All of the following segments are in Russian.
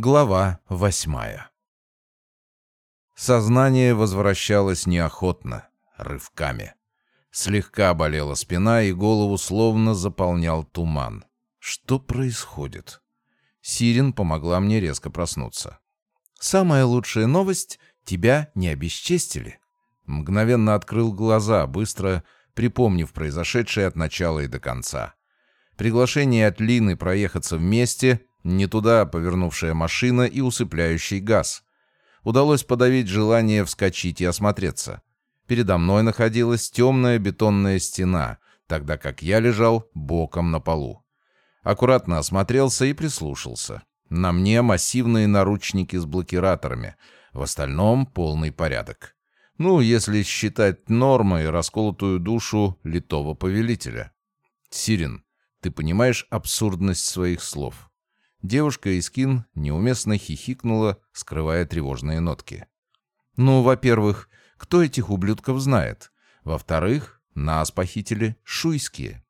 Глава восьмая Сознание возвращалось неохотно, рывками. Слегка болела спина, и голову словно заполнял туман. Что происходит? Сирин помогла мне резко проснуться. «Самая лучшая новость — тебя не обесчестили». Мгновенно открыл глаза, быстро припомнив произошедшее от начала и до конца. Приглашение от Лины проехаться вместе, не туда повернувшая машина и усыпляющий газ. Удалось подавить желание вскочить и осмотреться. Передо мной находилась темная бетонная стена, тогда как я лежал боком на полу. Аккуратно осмотрелся и прислушался. На мне массивные наручники с блокираторами, в остальном полный порядок. Ну, если считать нормой расколотую душу литого повелителя. Сирин, ты понимаешь абсурдность своих слов? Девушка из Кин неуместно хихикнула, скрывая тревожные нотки. Ну, во-первых, кто этих ублюдков знает? Во-вторых, нас похитили шуйские.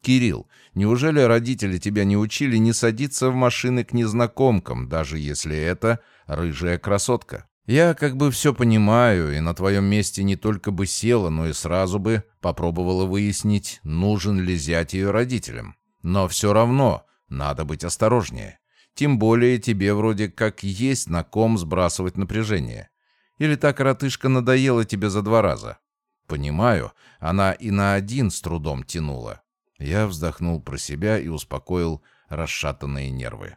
Кирилл, неужели родители тебя не учили не садиться в машины к незнакомкам, даже если это рыжая красотка? Я как бы все понимаю, и на твоем месте не только бы села, но и сразу бы попробовала выяснить, нужен ли зять ее родителям. Но все равно надо быть осторожнее. Тем более тебе вроде как есть на ком сбрасывать напряжение. Или та коротышка надоела тебе за два раза? Понимаю, она и на один с трудом тянула. Я вздохнул про себя и успокоил расшатанные нервы.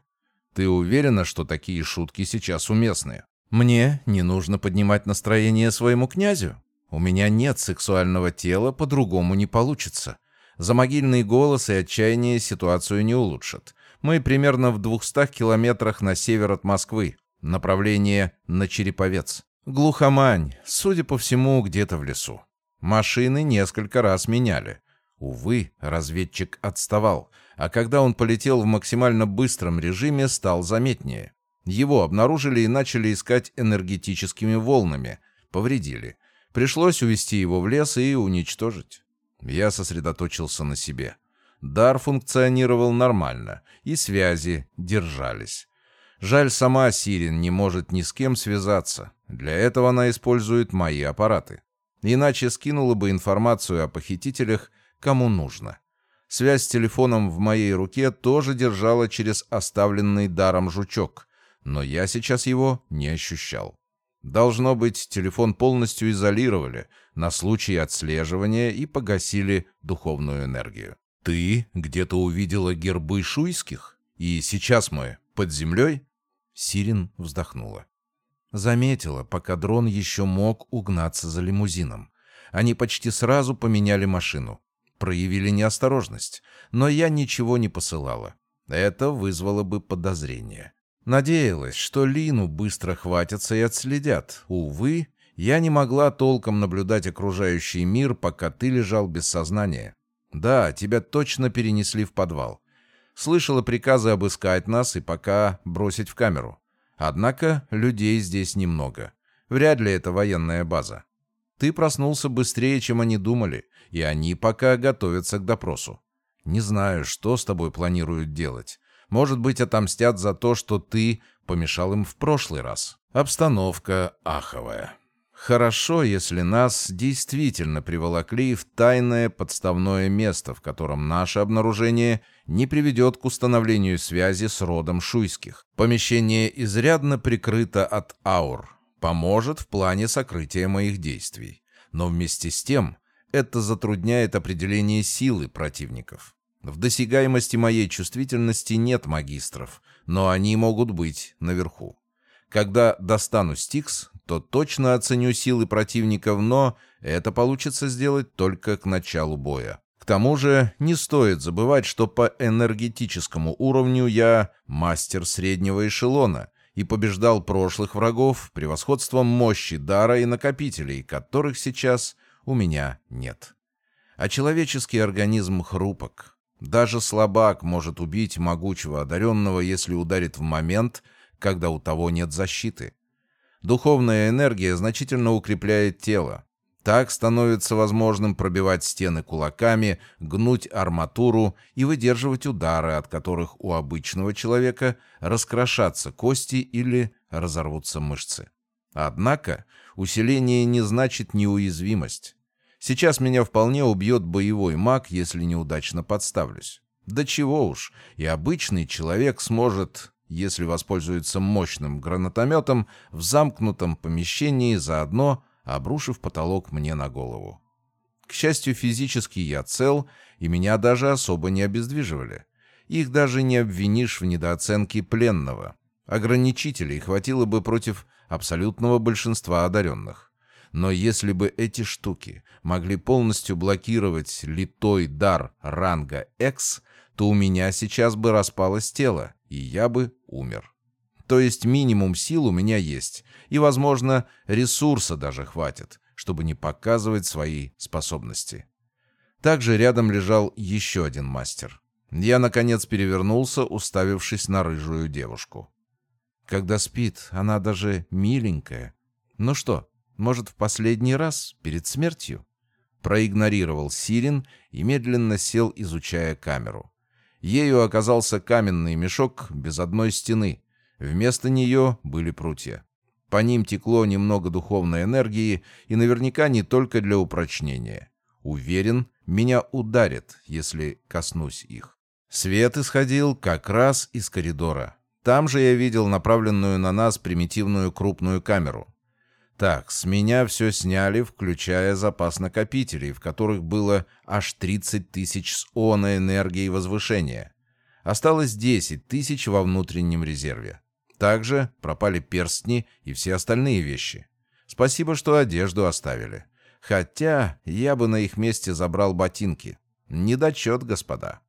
Ты уверена, что такие шутки сейчас уместны? Мне не нужно поднимать настроение своему князю. У меня нет сексуального тела, по-другому не получится. За могильный голос и отчаяние ситуацию не улучшат. Мы примерно в двухстах километрах на север от Москвы. Направление на Череповец. Глухомань, судя по всему, где-то в лесу. Машины несколько раз меняли. Увы, разведчик отставал, а когда он полетел в максимально быстром режиме, стал заметнее. Его обнаружили и начали искать энергетическими волнами. Повредили. Пришлось увести его в лес и уничтожить. Я сосредоточился на себе. Дар функционировал нормально, и связи держались. Жаль, сама Сирин не может ни с кем связаться. Для этого она использует мои аппараты. Иначе скинула бы информацию о похитителях кому нужно. Связь с телефоном в моей руке тоже держала через оставленный даром жучок, но я сейчас его не ощущал. Должно быть, телефон полностью изолировали на случай отслеживания и погасили духовную энергию. «Ты где-то увидела гербы шуйских? И сейчас мы под землей?» Сирин вздохнула. Заметила, пока дрон еще мог угнаться за лимузином. Они почти сразу поменяли машину проявили неосторожность, но я ничего не посылала. Это вызвало бы подозрение. Надеялась, что Лину быстро хватятся и отследят. Увы, я не могла толком наблюдать окружающий мир, пока ты лежал без сознания. Да, тебя точно перенесли в подвал. Слышала приказы обыскать нас и пока бросить в камеру. Однако людей здесь немного. Вряд ли это военная база. Ты проснулся быстрее, чем они думали, и они пока готовятся к допросу. Не знаю, что с тобой планируют делать. Может быть, отомстят за то, что ты помешал им в прошлый раз. Обстановка аховая. Хорошо, если нас действительно приволокли в тайное подставное место, в котором наше обнаружение не приведет к установлению связи с родом шуйских. Помещение изрядно прикрыто от аур, поможет в плане сокрытия моих действий. Но вместе с тем это затрудняет определение силы противников. В досягаемости моей чувствительности нет магистров, но они могут быть наверху. Когда достану Стикс, то точно оценю силы противников, но это получится сделать только к началу боя. К тому же не стоит забывать, что по энергетическому уровню я мастер среднего эшелона и побеждал прошлых врагов превосходством мощи дара и накопителей, которых сейчас у меня нет. А человеческий организм хрупок. Даже слабак может убить могучего одаренного, если ударит в момент, когда у того нет защиты. Духовная энергия значительно укрепляет тело. Так становится возможным пробивать стены кулаками, гнуть арматуру и выдерживать удары, от которых у обычного человека раскрошатся кости или разорвутся мышцы. Однако усиление не значит неуязвимость. Сейчас меня вполне убьет боевой маг, если неудачно подставлюсь. Да чего уж, и обычный человек сможет, если воспользуется мощным гранатометом, в замкнутом помещении заодно обрушив потолок мне на голову. К счастью, физически я цел, и меня даже особо не обездвиживали. Их даже не обвинишь в недооценке пленного. Ограничителей хватило бы против абсолютного большинства одаренных. Но если бы эти штуки могли полностью блокировать литой дар ранга X, то у меня сейчас бы распалось тело, и я бы умер. То есть минимум сил у меня есть, и, возможно, ресурса даже хватит, чтобы не показывать свои способности. Также рядом лежал еще один мастер. Я, наконец, перевернулся, уставившись на рыжую девушку. Когда спит, она даже миленькая. Ну что, может, в последний раз, перед смертью? Проигнорировал Сирин и медленно сел, изучая камеру. Ею оказался каменный мешок без одной стены, Вместо нее были прутья. По ним текло немного духовной энергии, и наверняка не только для упрочнения. Уверен, меня ударит, если коснусь их. Свет исходил как раз из коридора. Там же я видел направленную на нас примитивную крупную камеру. Так, с меня все сняли, включая запас накопителей, в которых было аж 30 тысяч с ОНА энергии возвышения. Осталось 10 тысяч во внутреннем резерве. Также пропали перстни и все остальные вещи. Спасибо, что одежду оставили. Хотя я бы на их месте забрал ботинки. Недочет, господа.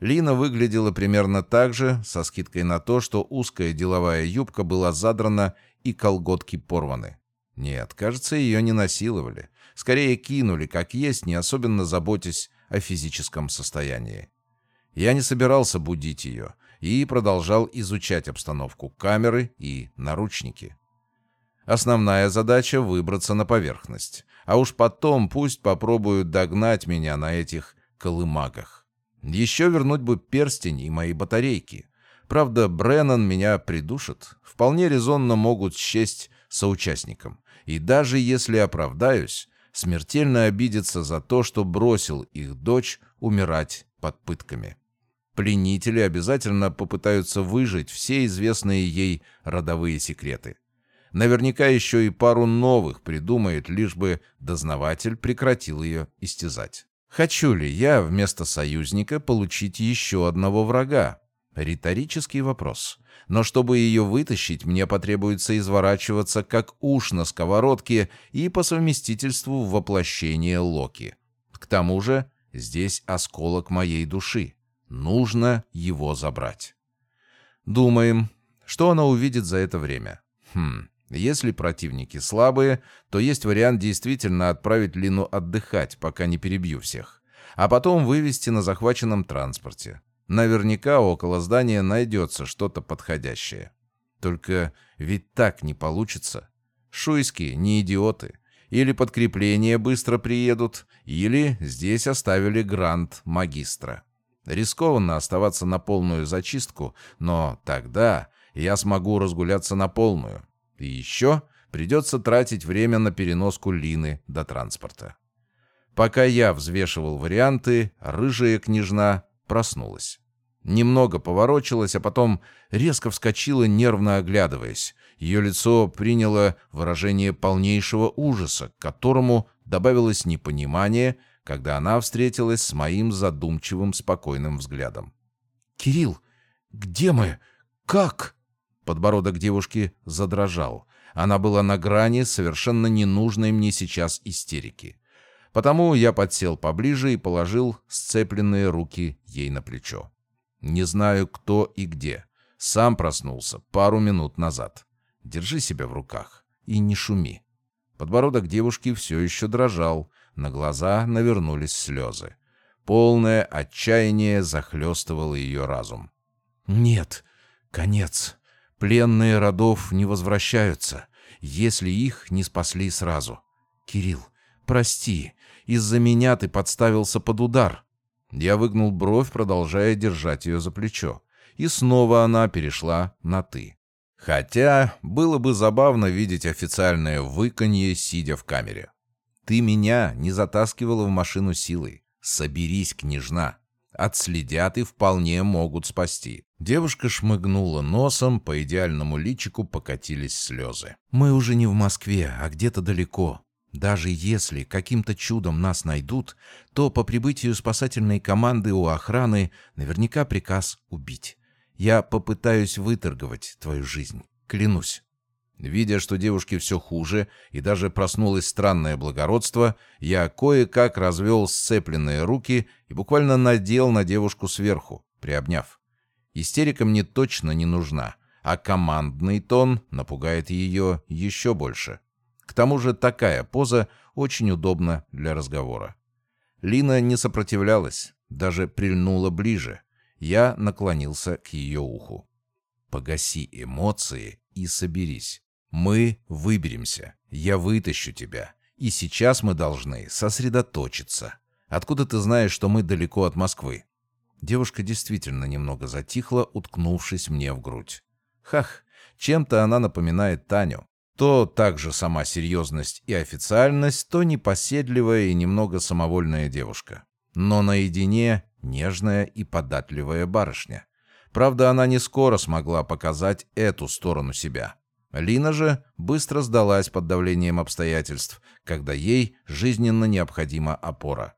Лина выглядела примерно так же, со скидкой на то, что узкая деловая юбка была задрана и колготки порваны. Нет, кажется, ее не насиловали. Скорее кинули, как есть, не особенно заботясь о физическом состоянии. Я не собирался будить ее и продолжал изучать обстановку камеры и наручники. Основная задача — выбраться на поверхность, а уж потом пусть попробуют догнать меня на этих колымагах. Еще вернуть бы перстень и мои батарейки. Правда, Бреннан меня придушит. Вполне резонно могут счесть соучастником. И даже если оправдаюсь, смертельно обидится за то, что бросил их дочь умирать под пытками. Пленители обязательно попытаются выжить все известные ей родовые секреты. Наверняка еще и пару новых придумает, лишь бы дознаватель прекратил ее истязать. Хочу ли я вместо союзника получить еще одного врага? Риторический вопрос. Но чтобы ее вытащить, мне потребуется изворачиваться как уж на сковородке и по совместительству воплощение Локи. К тому же здесь осколок моей души. Нужно его забрать. Думаем, что она увидит за это время. Хм, если противники слабые, то есть вариант действительно отправить Лину отдыхать, пока не перебью всех. А потом вывести на захваченном транспорте. Наверняка около здания найдется что-то подходящее. Только ведь так не получится. Шуйские не идиоты. Или подкрепления быстро приедут, или здесь оставили грант магистра. Рискованно оставаться на полную зачистку, но тогда я смогу разгуляться на полную. И еще придется тратить время на переноску Лины до транспорта. Пока я взвешивал варианты, рыжая княжна проснулась. Немного поворочилась, а потом резко вскочила, нервно оглядываясь. Ее лицо приняло выражение полнейшего ужаса, к которому добавилось непонимание — когда она встретилась с моим задумчивым спокойным взглядом. «Кирилл, где мы? Как?» Подбородок девушки задрожал. Она была на грани совершенно ненужной мне сейчас истерики. Потому я подсел поближе и положил сцепленные руки ей на плечо. Не знаю, кто и где. Сам проснулся пару минут назад. Держи себя в руках и не шуми. Подбородок девушки все еще дрожал, на глаза навернулись слезы. Полное отчаяние захлестывало ее разум. «Нет, конец. Пленные родов не возвращаются, если их не спасли сразу. Кирилл, Прости, из-за меня ты подставился под удар». Я выгнул бровь, продолжая держать ее за плечо. И снова она перешла на «ты». Хотя было бы забавно видеть официальное выканье, сидя в камере. «Ты меня не затаскивала в машину силой. Соберись, княжна. Отследят и вполне могут спасти». Девушка шмыгнула носом, по идеальному личику покатились слезы. «Мы уже не в Москве, а где-то далеко. Даже если каким-то чудом нас найдут, то по прибытию спасательной команды у охраны наверняка приказ убить. Я попытаюсь выторговать твою жизнь, клянусь». Видя, что девушке все хуже и даже проснулось странное благородство, я кое-как развел сцепленные руки и буквально надел на девушку сверху, приобняв. Истерика мне точно не нужна, а командный тон напугает ее еще больше. К тому же такая поза очень удобна для разговора. Лина не сопротивлялась, даже прильнула ближе. Я наклонился к ее уху. «Погаси эмоции и соберись. Мы выберемся. Я вытащу тебя. И сейчас мы должны сосредоточиться. Откуда ты знаешь, что мы далеко от Москвы?» Девушка действительно немного затихла, уткнувшись мне в грудь. Хах, чем-то она напоминает Таню. То также сама серьезность и официальность, то непоседливая и немного самовольная девушка. Но наедине нежная и податливая барышня. Правда, она не скоро смогла показать эту сторону себя. Лина же быстро сдалась под давлением обстоятельств, когда ей жизненно необходима опора.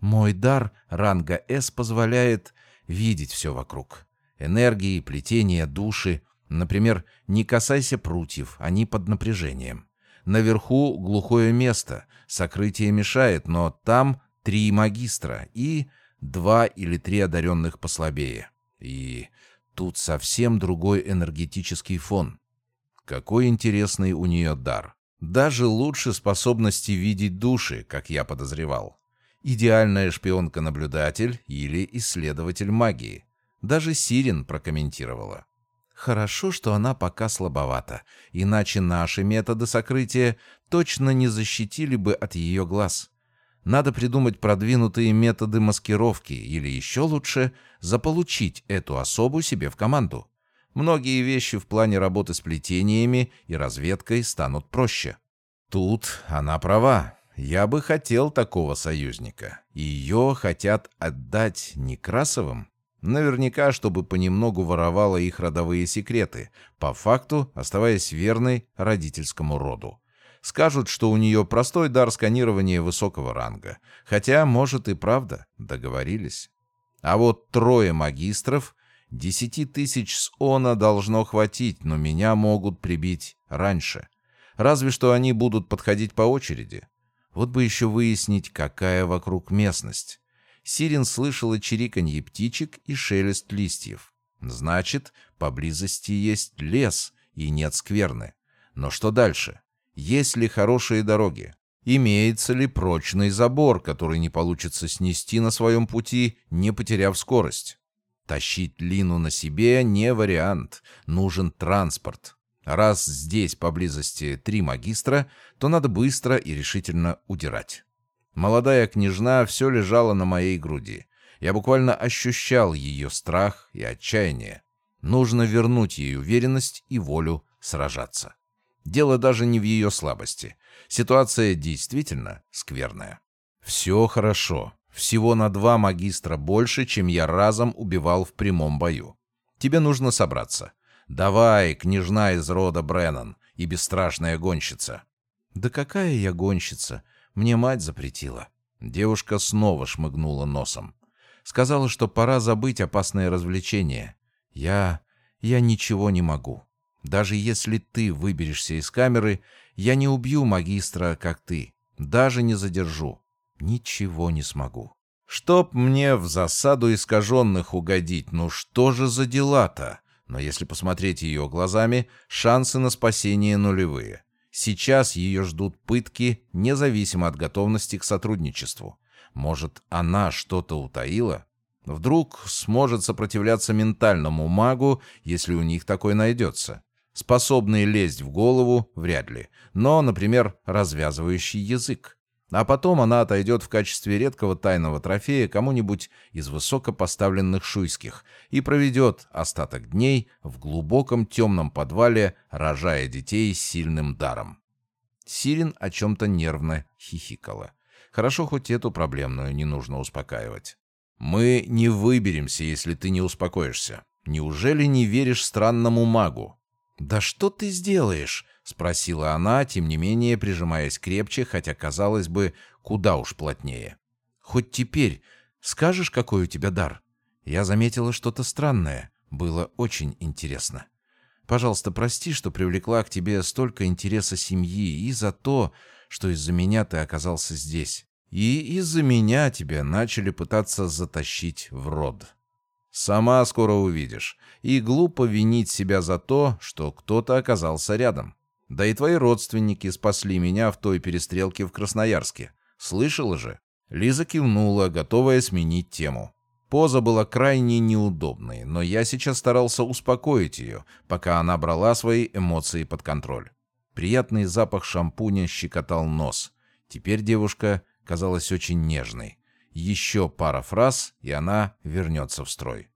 «Мой дар ранга С позволяет видеть все вокруг. Энергии, плетения, души. Например, не касайся прутьев, они под напряжением. Наверху глухое место, сокрытие мешает, но там три магистра и два или три одаренных послабее. И тут совсем другой энергетический фон. Какой интересный у нее дар. Даже лучше способности видеть души, как я подозревал. Идеальная шпионка-наблюдатель или исследователь магии. Даже Сирин прокомментировала. Хорошо, что она пока слабовата, иначе наши методы сокрытия точно не защитили бы от ее глаз. Надо придумать продвинутые методы маскировки или еще лучше заполучить эту особу себе в команду. Многие вещи в плане работы с плетениями и разведкой станут проще. Тут она права. Я бы хотел такого союзника. Ее хотят отдать Некрасовым? Наверняка, чтобы понемногу воровала их родовые секреты, по факту оставаясь верной родительскому роду. Скажут, что у нее простой дар сканирования высокого ранга. Хотя, может и правда, договорились. А вот трое магистров Десяти тысяч с она должно хватить, но меня могут прибить раньше. Разве что они будут подходить по очереди. Вот бы еще выяснить, какая вокруг местность. Сирин слышала чириканье птичек и шелест листьев. Значит, поблизости есть лес и нет скверны. Но что дальше? Есть ли хорошие дороги? Имеется ли прочный забор, который не получится снести на своем пути, не потеряв скорость? Тащить Лину на себе не вариант, нужен транспорт. Раз здесь поблизости три магистра, то надо быстро и решительно удирать. Молодая княжна все лежала на моей груди. Я буквально ощущал ее страх и отчаяние. Нужно вернуть ей уверенность и волю сражаться. Дело даже не в ее слабости. Ситуация действительно скверная. Все хорошо. Всего на два магистра больше, чем я разом убивал в прямом бою. Тебе нужно собраться. Давай, княжна из рода Бреннан и бесстрашная гонщица. Да какая я гонщица? Мне мать запретила. Девушка снова шмыгнула носом. Сказала, что пора забыть опасное развлечение. Я... я ничего не могу. Даже если ты выберешься из камеры, я не убью магистра, как ты. Даже не задержу. Ничего не смогу. Чтоб мне в засаду искаженных угодить, ну что же за дела-то? Но если посмотреть ее глазами, шансы на спасение нулевые. Сейчас ее ждут пытки, независимо от готовности к сотрудничеству. Может, она что-то утаила? Вдруг сможет сопротивляться ментальному магу, если у них такой найдется. Способный лезть в голову – вряд ли. Но, например, развязывающий язык. А потом она отойдет в качестве редкого тайного трофея кому-нибудь из высокопоставленных шуйских и проведет остаток дней в глубоком темном подвале, рожая детей с сильным даром. Сирин о чем-то нервно хихикала. Хорошо, хоть эту проблемную не нужно успокаивать. «Мы не выберемся, если ты не успокоишься. Неужели не веришь странному магу?» «Да что ты сделаешь?» — спросила она, тем не менее прижимаясь крепче, хотя, казалось бы, куда уж плотнее. «Хоть теперь скажешь, какой у тебя дар? Я заметила что-то странное. Было очень интересно. Пожалуйста, прости, что привлекла к тебе столько интереса семьи и за то, что из-за меня ты оказался здесь. И из-за меня тебя начали пытаться затащить в род». Сама скоро увидишь. И глупо винить себя за то, что кто-то оказался рядом. Да и твои родственники спасли меня в той перестрелке в Красноярске. Слышала же?» Лиза кивнула, готовая сменить тему. Поза была крайне неудобной, но я сейчас старался успокоить ее, пока она брала свои эмоции под контроль. Приятный запах шампуня щекотал нос. Теперь девушка казалась очень нежной. Еще пара фраз, и она вернется в строй.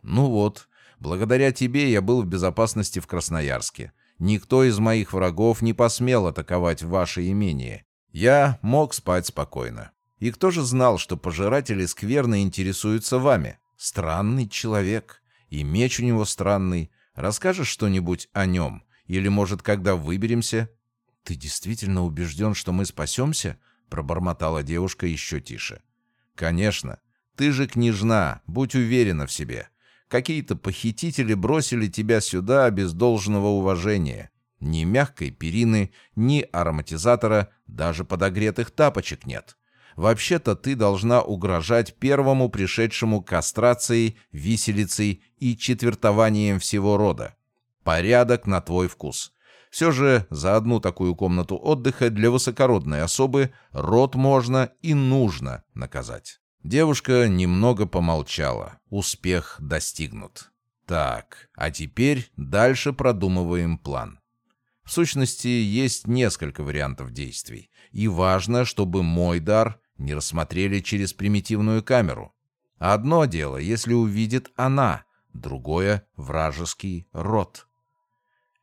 «Ну вот, благодаря тебе я был в безопасности в Красноярске. Никто из моих врагов не посмел атаковать ваше имение. Я мог спать спокойно. И кто же знал, что пожиратели скверно интересуются вами? Странный человек. И меч у него странный. Расскажешь что-нибудь о нем? Или, может, когда выберемся?» «Ты действительно убежден, что мы спасемся?» пробормотала девушка еще тише. «Конечно. Ты же княжна, будь уверена в себе. Какие-то похитители бросили тебя сюда без должного уважения. Ни мягкой перины, ни ароматизатора, даже подогретых тапочек нет. Вообще-то ты должна угрожать первому пришедшему кастрацией, виселицей и четвертованием всего рода. Порядок на твой вкус. Все же за одну такую комнату отдыха для высокородной особы род можно и нужно наказать. Девушка немного помолчала. Успех достигнут. Так, а теперь дальше продумываем план. В сущности, есть несколько вариантов действий. И важно, чтобы мой дар не рассмотрели через примитивную камеру. Одно дело, если увидит она, другое — вражеский род.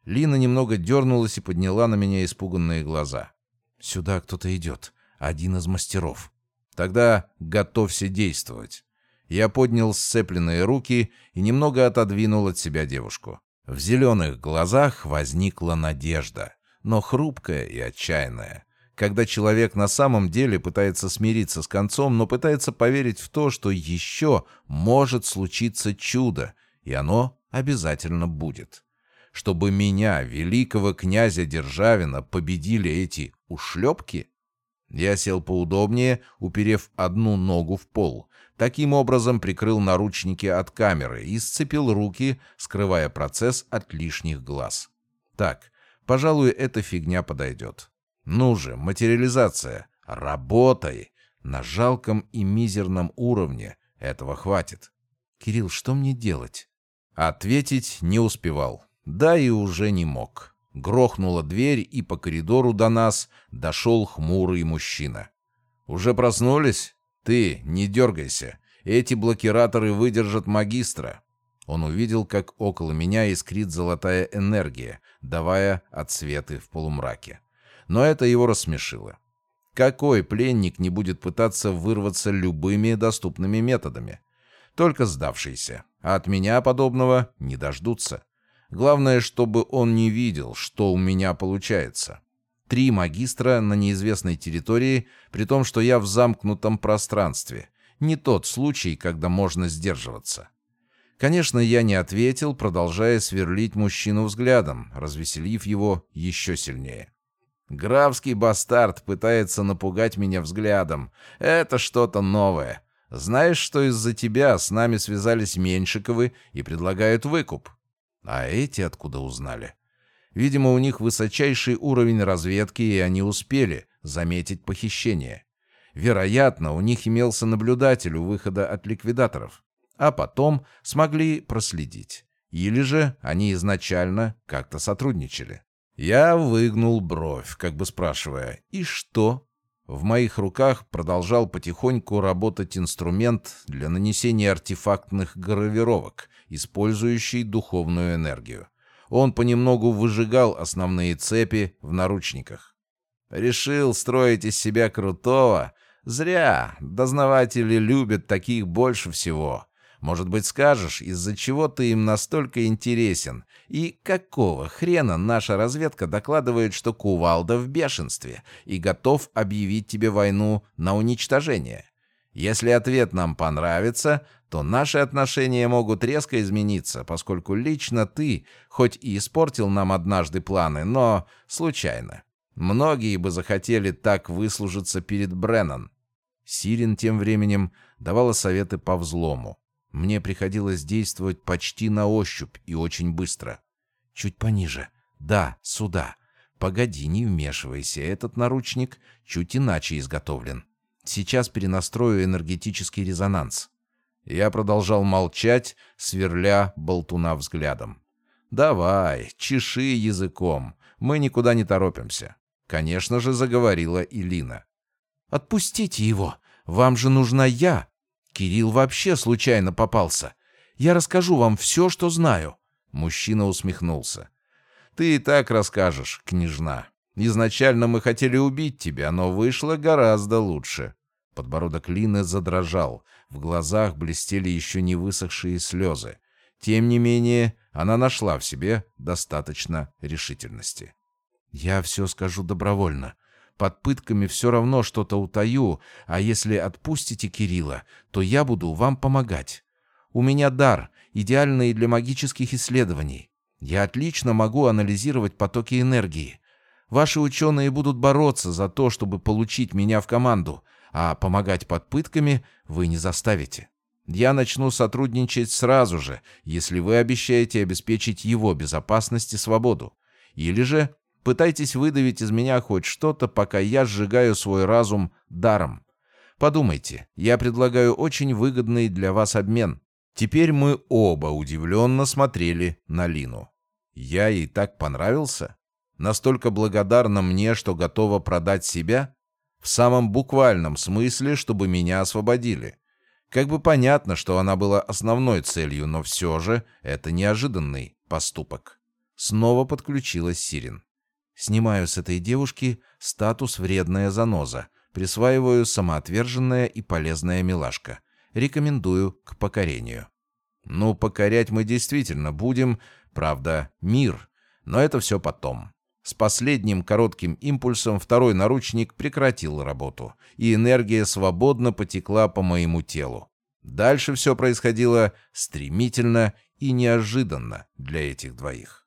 Лина немного дернулась и подняла на меня испуганные глаза. «Сюда кто-то идет. Один из мастеров». «Тогда готовься действовать». Я поднял сцепленные руки и немного отодвинул от себя девушку. В зеленых глазах возникла надежда, но хрупкая и отчаянная. Когда человек на самом деле пытается смириться с концом, но пытается поверить в то, что еще может случиться чудо, и оно обязательно будет чтобы меня, великого князя Державина, победили эти ушлепки? Я сел поудобнее, уперев одну ногу в пол. Таким образом прикрыл наручники от камеры и сцепил руки, скрывая процесс от лишних глаз. Так, пожалуй, эта фигня подойдет. Ну же, материализация, работай! На жалком и мизерном уровне этого хватит. Кирилл, что мне делать? Ответить не успевал. Да и уже не мог. Грохнула дверь, и по коридору до нас дошел хмурый мужчина. «Уже проснулись? Ты, не дергайся. Эти блокираторы выдержат магистра». Он увидел, как около меня искрит золотая энергия, давая отсветы в полумраке. Но это его рассмешило. Какой пленник не будет пытаться вырваться любыми доступными методами? Только сдавшийся. А от меня подобного не дождутся. Главное, чтобы он не видел, что у меня получается. Три магистра на неизвестной территории, при том, что я в замкнутом пространстве. Не тот случай, когда можно сдерживаться. Конечно, я не ответил, продолжая сверлить мужчину взглядом, развеселив его еще сильнее. Графский бастард пытается напугать меня взглядом. Это что-то новое. Знаешь, что из-за тебя с нами связались Меньшиковы и предлагают выкуп? А эти откуда узнали? Видимо, у них высочайший уровень разведки, и они успели заметить похищение. Вероятно, у них имелся наблюдатель у выхода от ликвидаторов, а потом смогли проследить. Или же они изначально как-то сотрудничали. Я выгнул бровь, как бы спрашивая, «И что?» В моих руках продолжал потихоньку работать инструмент для нанесения артефактных гравировок, использующий духовную энергию. Он понемногу выжигал основные цепи в наручниках. Решил строить из себя крутого? Зря. Дознаватели любят таких больше всего. Может быть, скажешь, из-за чего ты им настолько интересен? И какого хрена наша разведка докладывает, что Кувалда в бешенстве и готов объявить тебе войну на уничтожение? Если ответ нам понравится, то наши отношения могут резко измениться, поскольку лично ты, хоть и испортил нам однажды планы, но случайно. Многие бы захотели так выслужиться перед Бреннан. Сирин тем временем давала советы по взлому. Мне приходилось действовать почти на ощупь и очень быстро. Чуть пониже. Да, сюда. Погоди, не вмешивайся. Этот наручник чуть иначе изготовлен. Сейчас перенастрою энергетический резонанс. Я продолжал молчать, сверля болтуна взглядом. «Давай, чеши языком. Мы никуда не торопимся». Конечно же, заговорила Илина. «Отпустите его. Вам же нужна я. Кирилл вообще случайно попался. Я расскажу вам все, что знаю». Мужчина усмехнулся. «Ты и так расскажешь, княжна. Изначально мы хотели убить тебя, но вышло гораздо лучше». Подбородок Лины задрожал, в глазах блестели еще не высохшие слезы. Тем не менее, она нашла в себе достаточно решительности. «Я все скажу добровольно. Под пытками все равно что-то утаю, а если отпустите Кирилла, то я буду вам помогать. У меня дар, идеальный для магических исследований. Я отлично могу анализировать потоки энергии. Ваши ученые будут бороться за то, чтобы получить меня в команду, а помогать под пытками вы не заставите. Я начну сотрудничать сразу же, если вы обещаете обеспечить его безопасность и свободу. Или же Пытайтесь выдавить из меня хоть что-то, пока я сжигаю свой разум даром. Подумайте, я предлагаю очень выгодный для вас обмен. Теперь мы оба удивленно смотрели на Лину. Я ей так понравился? Настолько благодарна мне, что готова продать себя? В самом буквальном смысле, чтобы меня освободили. Как бы понятно, что она была основной целью, но все же это неожиданный поступок. Снова подключилась Сирин. Снимаю с этой девушки статус «вредная заноза», присваиваю самоотверженная и полезная милашка. Рекомендую к покорению. Ну, покорять мы действительно будем, правда, мир. Но это все потом. С последним коротким импульсом второй наручник прекратил работу, и энергия свободно потекла по моему телу. Дальше все происходило стремительно и неожиданно для этих двоих.